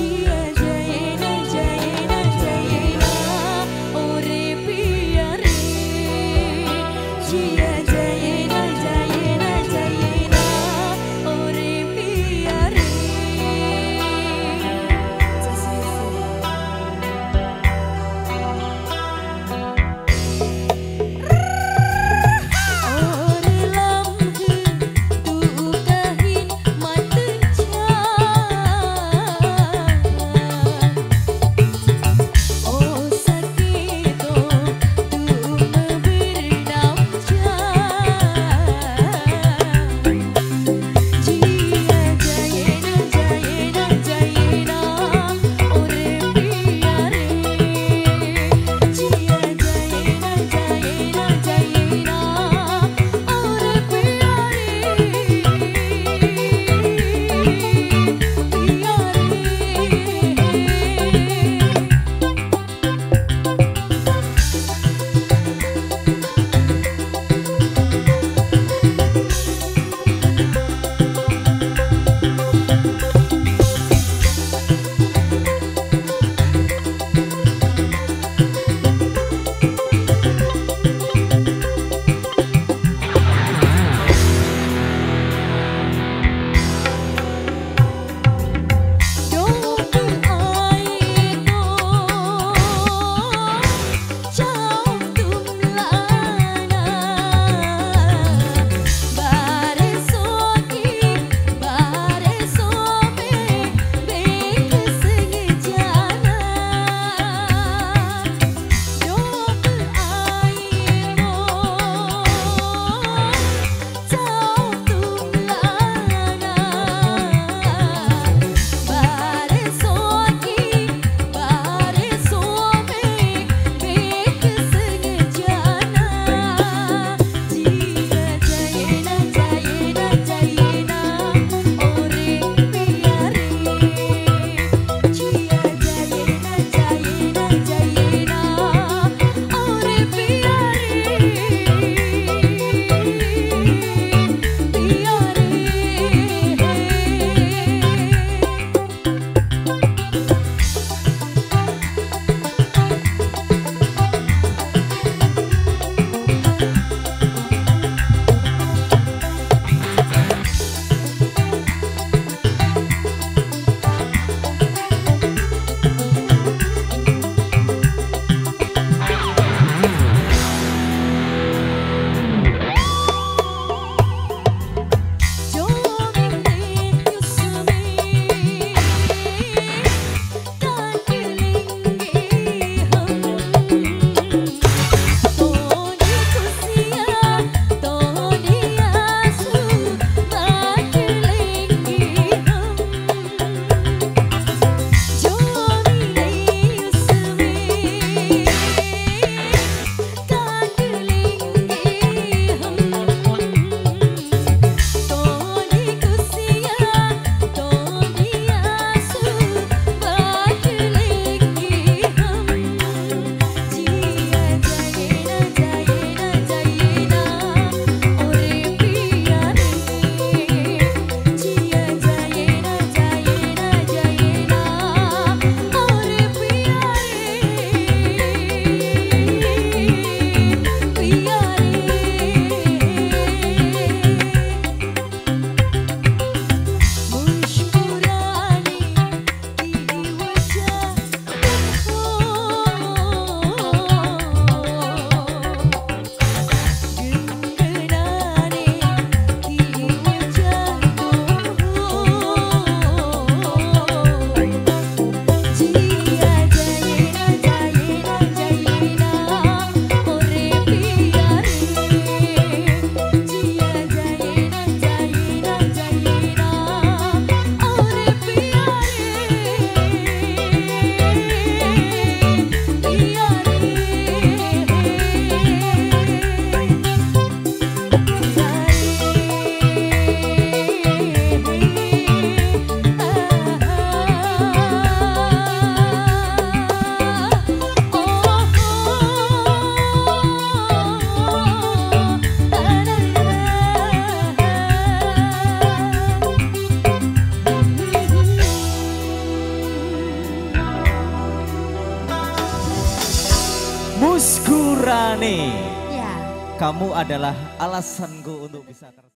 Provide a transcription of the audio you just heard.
Jesus. Muskurane. Ya. Kamu adalah alasanku untuk bisa ter